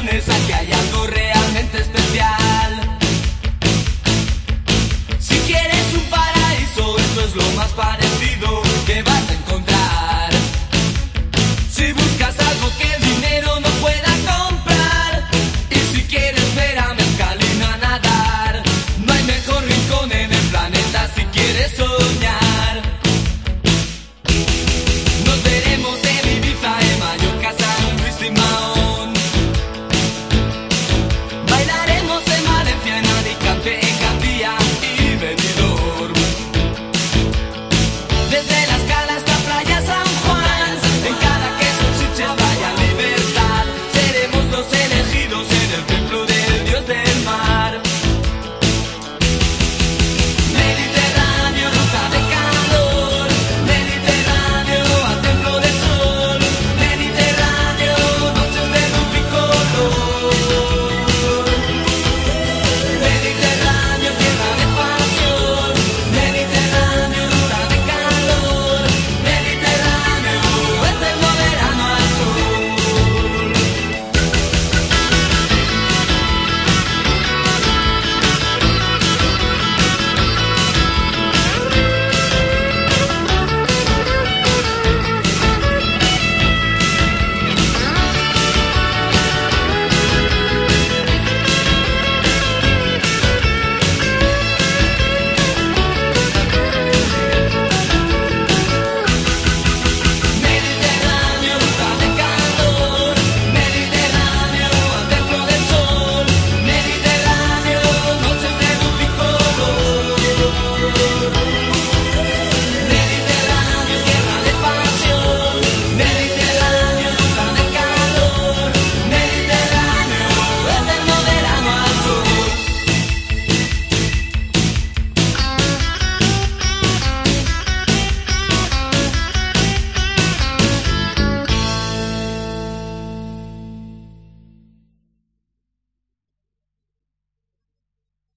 aquí hay algo realmente especial. Si quieres un paraíso, esto es lo más parecido.